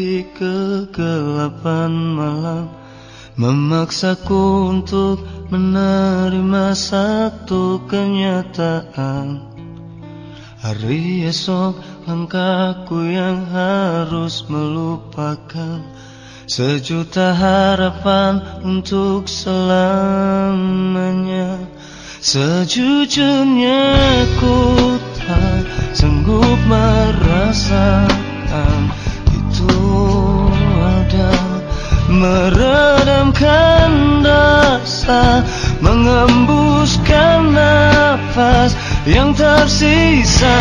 di kegelapan malam Memaksaku untuk menerima satu kenyataan. Hari esok langkahku yang harus melupakan Sejuta harapan untuk selamanya. Sejujurnya ku tak sanggup merasakan Meredamkan rasa Mengembuskan nafas yang tersisa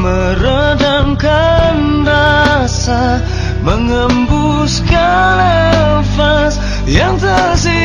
meredamkan rasa mengembuskan nafas yang tersisa.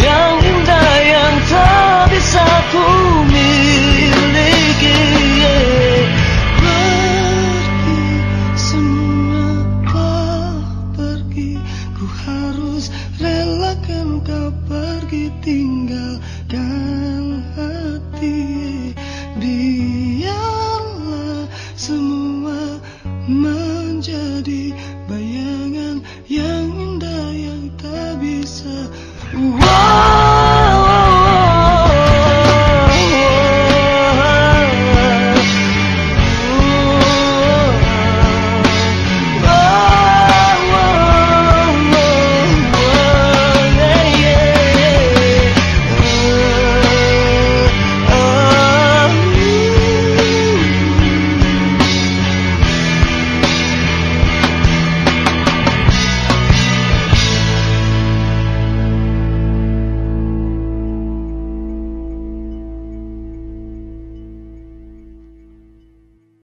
yang indah yang tak bisa ku miliki yeah. Pergi semua kau pergi ku harus relakan kau pergi tinggalkan hati biarlah semua Whoa!